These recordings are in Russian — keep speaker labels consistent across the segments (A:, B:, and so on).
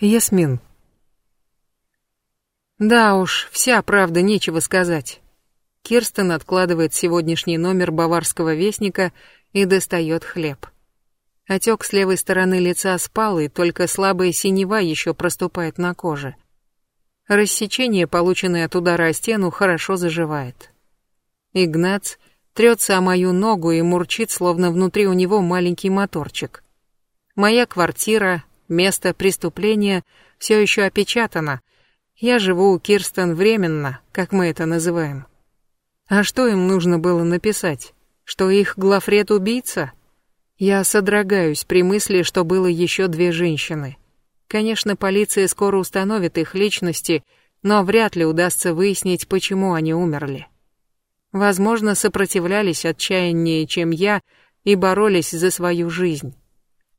A: Ясмин. Да уж, вся правда, нечего сказать. Кирстен откладывает сегодняшний номер баварского вестника и достает хлеб. Отек с левой стороны лица спал, и только слабая синева еще проступает на коже. Рассечение, полученное от удара о стену, хорошо заживает. Игнац трется о мою ногу и мурчит, словно внутри у него маленький моторчик. Моя квартира, место преступления все еще опечатано. Я живу у Кирстен временно, как мы это называем. А что им нужно было написать? Что их главред убийца? Я содрогаюсь при мысли, что было еще две женщины. Конечно, полиция скоро установит их личности, но вряд ли удастся выяснить, почему они умерли. Возможно, сопротивлялись отчаяннее, чем я, и боролись за свою жизнь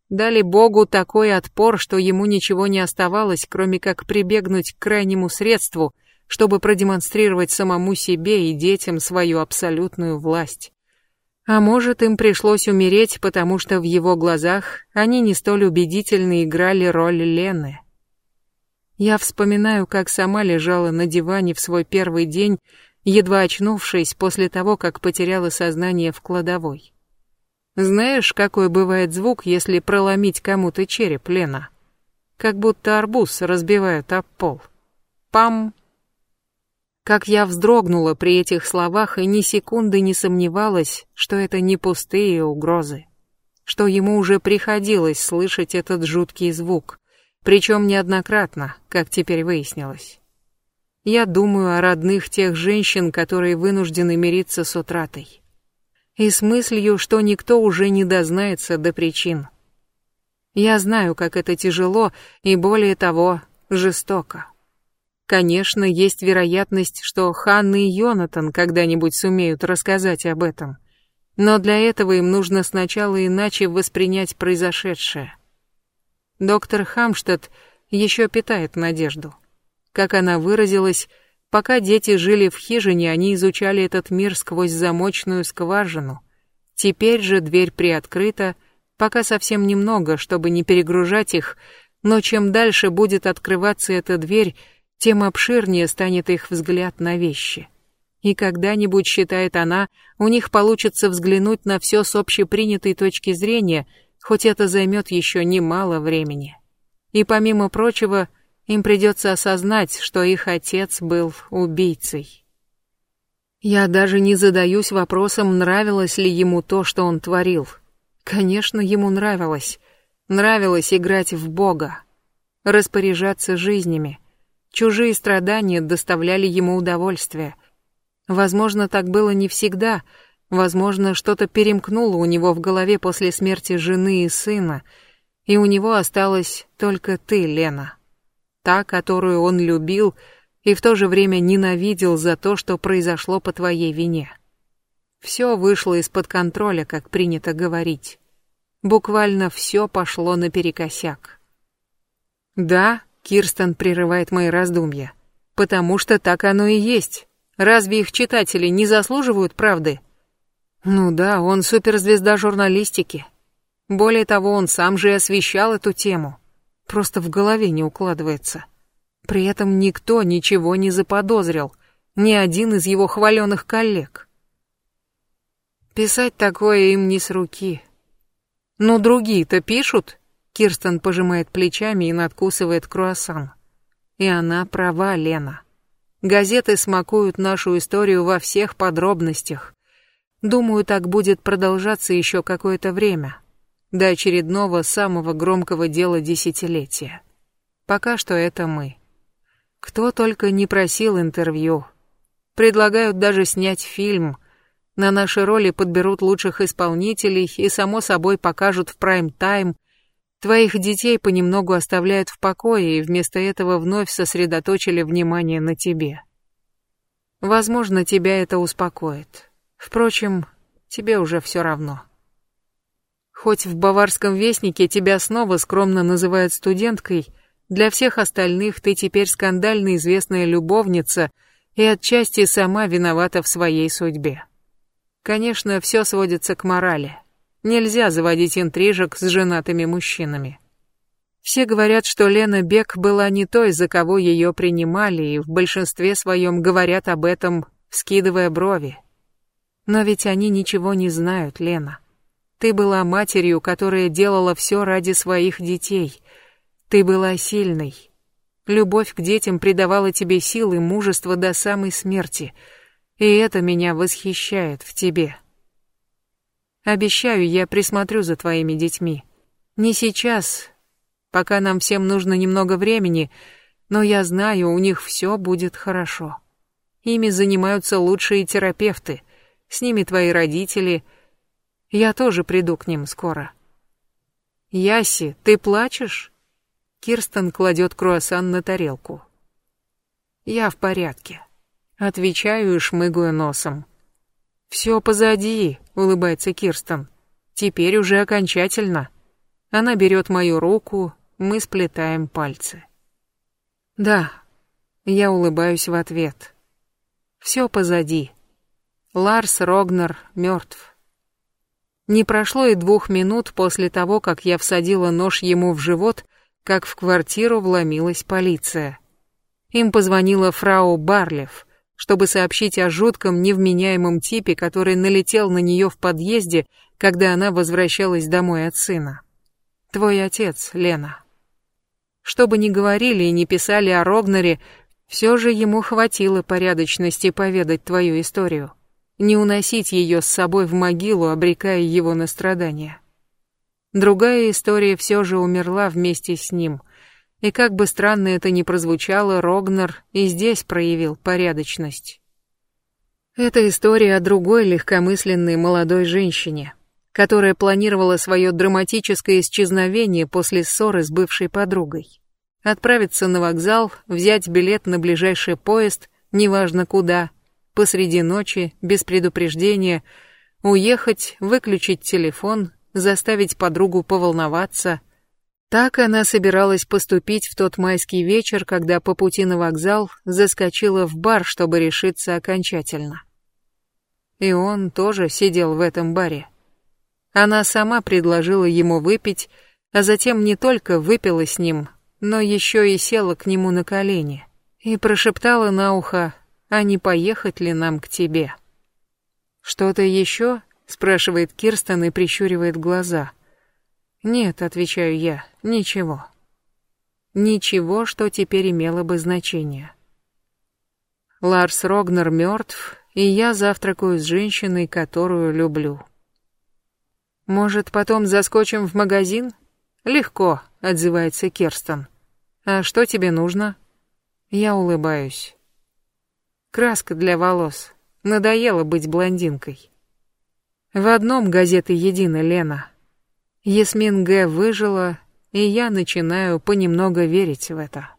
A: дали Богу такой отпор, что ему ничего не оставалось, кроме как прибегнуть к крайнему средству, чтобы продемонстрировать самому себе и детям свою абсолютную власть. А может, им пришлось умереть, потому что в его глазах они не столь убедительно играли роль Лены. Я вспоминаю, как сама лежала на диване в свой первый день, едва очнувшись после того, как потеряла сознание в кладовой. Знаешь, какой бывает звук, если проломить кому-то череп, Лена? Как будто арбуз разбивают об пол. Пам! Как я вздрогнула при этих словах и ни секунды не сомневалась, что это не пустые угрозы. Что ему уже приходилось слышать этот жуткий звук, причем неоднократно, как теперь выяснилось. Я думаю о родных тех женщин, которые вынуждены мириться с утратой и с мыслью, что никто уже не дознается до причин. Я знаю, как это тяжело и, более того, жестоко. Конечно, есть вероятность, что Ханна и Йонатан когда-нибудь сумеют рассказать об этом, но для этого им нужно сначала иначе воспринять произошедшее. Доктор Хамштадт еще питает надежду. Как она выразилась, Пока дети жили в хижине, они изучали этот мир сквозь замочную скважину. Теперь же дверь приоткрыта, пока совсем немного, чтобы не перегружать их, но чем дальше будет открываться эта дверь, тем обширнее станет их взгляд на вещи. И когда-нибудь, считает она, у них получится взглянуть на все с общепринятой точки зрения, хоть это займет еще немало времени. И помимо прочего, им придется осознать, что их отец был убийцей. Я даже не задаюсь вопросом, нравилось ли ему то, что он творил. Конечно, ему нравилось. Нравилось играть в Бога, распоряжаться жизнями. Чужие страдания доставляли ему удовольствие. Возможно, так было не всегда. Возможно, что-то перемкнуло у него в голове после смерти жены и сына, и у него осталась только ты, Лена та, которую он любил и в то же время ненавидел за то, что произошло по твоей вине. Все вышло из-под контроля, как принято говорить. Буквально все пошло наперекосяк. Да, Кирстен прерывает мои раздумья, потому что так оно и есть. Разве их читатели не заслуживают правды? Ну да, он суперзвезда журналистики. Более того, он сам же и освещал эту тему просто в голове не укладывается. При этом никто ничего не заподозрил, ни один из его хваленых коллег. Писать такое им не с руки. Но другие-то пишут. Кирстен пожимает плечами и надкусывает круассан. И она права, Лена. Газеты смакуют нашу историю во всех подробностях. Думаю, так будет продолжаться еще какое-то время до очередного самого громкого дела десятилетия. Пока что это мы. Кто только не просил интервью. Предлагают даже снять фильм. На наши роли подберут лучших исполнителей и, само собой, покажут в прайм-тайм. Твоих детей понемногу оставляют в покое и вместо этого вновь сосредоточили внимание на тебе. Возможно, тебя это успокоит. Впрочем, тебе уже все равно. Хоть в баварском вестнике тебя снова скромно называют студенткой, для всех остальных ты теперь скандально известная любовница и отчасти сама виновата в своей судьбе. Конечно, все сводится к морали. Нельзя заводить интрижек с женатыми мужчинами. Все говорят, что Лена Бек была не той, за кого ее принимали, и в большинстве своем говорят об этом, вскидывая брови. Но ведь они ничего не знают, Лена. Ты была матерью, которая делала все ради своих детей. Ты была сильной. Любовь к детям придавала тебе сил и мужество до самой смерти. И это меня восхищает в тебе. Обещаю, я присмотрю за твоими детьми. Не сейчас, пока нам всем нужно немного времени, но я знаю, у них все будет хорошо. Ими занимаются лучшие терапевты. С ними твои родители. Я тоже приду к ним скоро. Яси, ты плачешь? Кирстен кладет круассан на тарелку. Я в порядке. Отвечаю и шмыгаю носом. Все позади, улыбается Кирстен. Теперь уже окончательно. Она берет мою руку, мы сплетаем пальцы. Да, я улыбаюсь в ответ. Все позади. Ларс Рогнер мертв. Не прошло и двух минут после того, как я всадила нож ему в живот, как в квартиру вломилась полиция. Им позвонила фрау Барлев, чтобы сообщить о жутком невменяемом типе, который налетел на нее в подъезде, когда она возвращалась домой от сына. Твой отец, Лена. Что бы ни говорили и ни писали о Рогнере, все же ему хватило порядочности поведать твою историю, не уносить ее с собой в могилу, обрекая его на страдания. Другая история все же умерла вместе с ним, и как бы странно это ни прозвучало, Рогнер и здесь проявил порядочность. Это история о другой легкомысленной молодой женщине, которая планировала свое драматическое исчезновение после ссоры с бывшей подругой. Отправиться на вокзал, взять билет на ближайший поезд, неважно куда, посреди ночи, без предупреждения, уехать, выключить телефон, заставить подругу поволноваться. Так она собиралась поступить в тот майский вечер, когда по пути на вокзал заскочила в бар, чтобы решиться окончательно. И он тоже сидел в этом баре. Она сама предложила ему выпить, а затем не только выпила с ним, но еще и села к нему на колени и прошептала на ухо, а не поехать ли нам к тебе. Что-то еще? спрашивает Кирстен и прищуривает глаза. Нет, отвечаю я, ничего. Ничего, что теперь имело бы значение. Ларс Рогнер мертв, и я завтракаю с женщиной, которую люблю. Может, потом заскочим в магазин? Легко, отзывается Керстен. А что тебе нужно? Я улыбаюсь. Краска для волос. Надоело быть блондинкой. В одном газеты едины, Лена. Ясмин Г. выжила, и я начинаю понемногу верить в это.